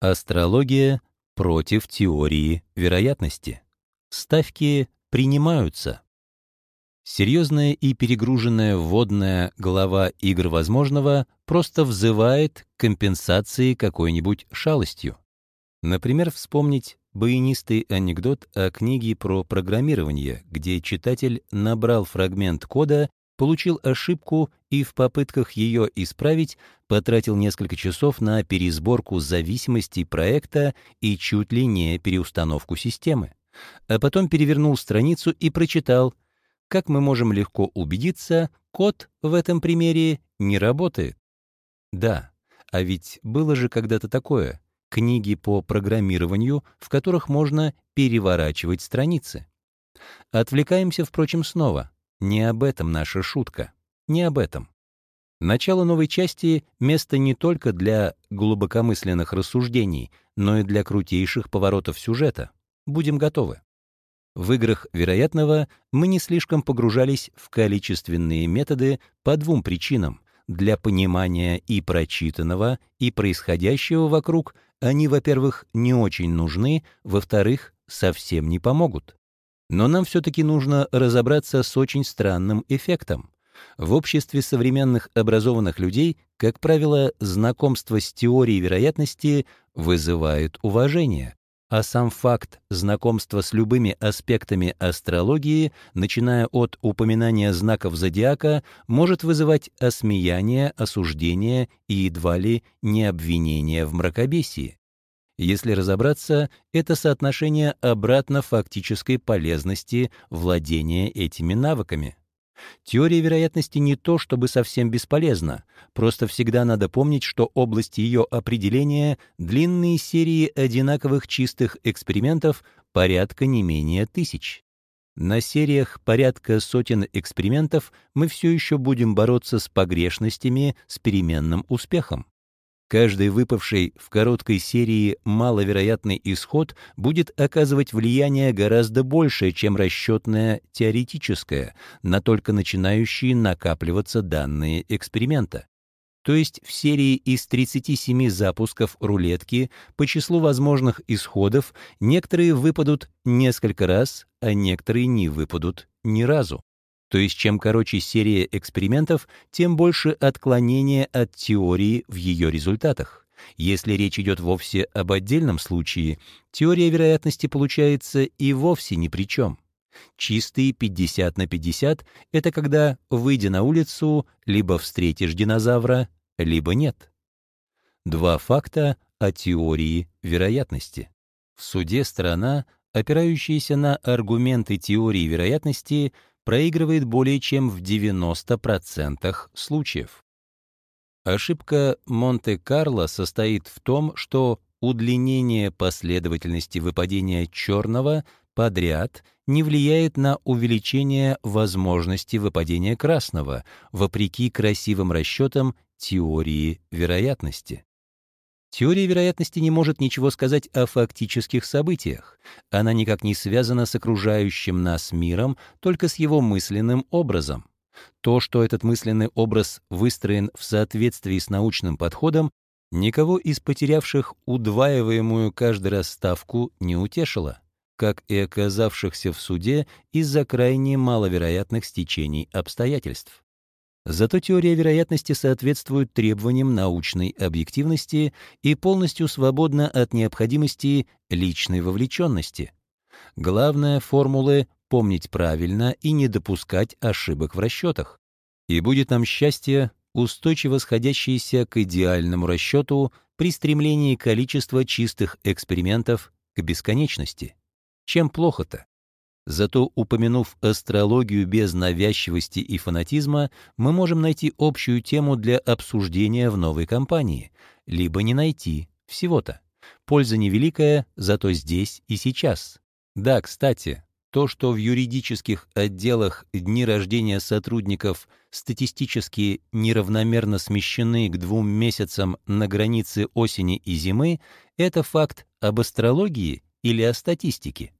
Астрология против теории вероятности. Ставки принимаются. Серьезная и перегруженная вводная глава игр возможного просто взывает к компенсации какой-нибудь шалостью. Например, вспомнить баянистый анекдот о книге про программирование, где читатель набрал фрагмент кода, получил ошибку и в попытках ее исправить потратил несколько часов на пересборку зависимостей проекта и чуть ли не переустановку системы. А потом перевернул страницу и прочитал — как мы можем легко убедиться, код в этом примере не работает. Да, а ведь было же когда-то такое — книги по программированию, в которых можно переворачивать страницы. Отвлекаемся, впрочем, снова. Не об этом наша шутка. Не об этом. Начало новой части — место не только для глубокомысленных рассуждений, но и для крутейших поворотов сюжета. Будем готовы. В играх вероятного мы не слишком погружались в количественные методы по двум причинам. Для понимания и прочитанного, и происходящего вокруг они, во-первых, не очень нужны, во-вторых, совсем не помогут. Но нам все-таки нужно разобраться с очень странным эффектом. В обществе современных образованных людей, как правило, знакомство с теорией вероятности вызывает уважение, а сам факт знакомства с любыми аспектами астрологии, начиная от упоминания знаков зодиака, может вызывать осмеяние, осуждение и едва ли не обвинение в мракобесии. Если разобраться, это соотношение обратно фактической полезности владения этими навыками. Теория вероятности не то чтобы совсем бесполезна, просто всегда надо помнить, что область ее определения — длинные серии одинаковых чистых экспериментов порядка не менее тысяч. На сериях порядка сотен экспериментов мы все еще будем бороться с погрешностями с переменным успехом. Каждый выпавший в короткой серии маловероятный исход будет оказывать влияние гораздо большее, чем расчетное теоретическое, на только начинающие накапливаться данные эксперимента. То есть в серии из 37 запусков рулетки по числу возможных исходов некоторые выпадут несколько раз, а некоторые не выпадут ни разу. То есть чем короче серия экспериментов, тем больше отклонения от теории в ее результатах. Если речь идет вовсе об отдельном случае, теория вероятности получается и вовсе ни при чем. Чистые 50 на 50 — это когда, выйдя на улицу, либо встретишь динозавра, либо нет. Два факта о теории вероятности. В суде сторона, опирающаяся на аргументы теории вероятности, проигрывает более чем в 90% случаев. Ошибка Монте-Карло состоит в том, что удлинение последовательности выпадения черного подряд не влияет на увеличение возможности выпадения красного, вопреки красивым расчетам теории вероятности. Теория вероятности не может ничего сказать о фактических событиях. Она никак не связана с окружающим нас миром, только с его мысленным образом. То, что этот мысленный образ выстроен в соответствии с научным подходом, никого из потерявших удваиваемую каждый раз ставку не утешило, как и оказавшихся в суде из-за крайне маловероятных стечений обстоятельств. Зато теория вероятности соответствует требованиям научной объективности и полностью свободна от необходимости личной вовлеченности. Главное формулы помнить правильно и не допускать ошибок в расчетах. И будет нам счастье, устойчиво сходящееся к идеальному расчету при стремлении количества чистых экспериментов к бесконечности. Чем плохо-то? Зато, упомянув астрологию без навязчивости и фанатизма, мы можем найти общую тему для обсуждения в новой компании, либо не найти, всего-то. Польза невеликая, зато здесь и сейчас. Да, кстати, то, что в юридических отделах дни рождения сотрудников статистически неравномерно смещены к двум месяцам на границе осени и зимы, это факт об астрологии или о статистике.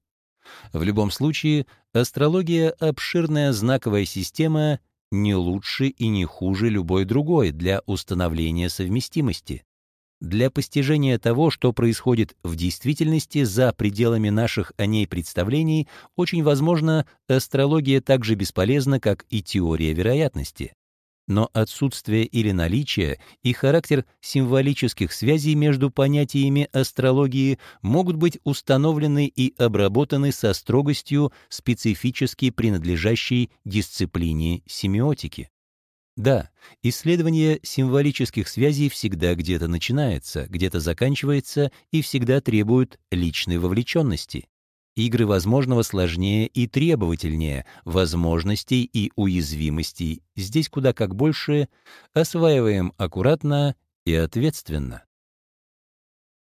В любом случае, астрология — обширная знаковая система, не лучше и не хуже любой другой для установления совместимости. Для постижения того, что происходит в действительности за пределами наших о ней представлений, очень возможно, астрология так же бесполезна, как и теория вероятности. Но отсутствие или наличие и характер символических связей между понятиями астрологии могут быть установлены и обработаны со строгостью, специфически принадлежащей дисциплине семиотики. Да, исследование символических связей всегда где-то начинается, где-то заканчивается и всегда требует личной вовлеченности. Игры возможного сложнее и требовательнее, возможностей и уязвимостей здесь куда как больше, осваиваем аккуратно и ответственно.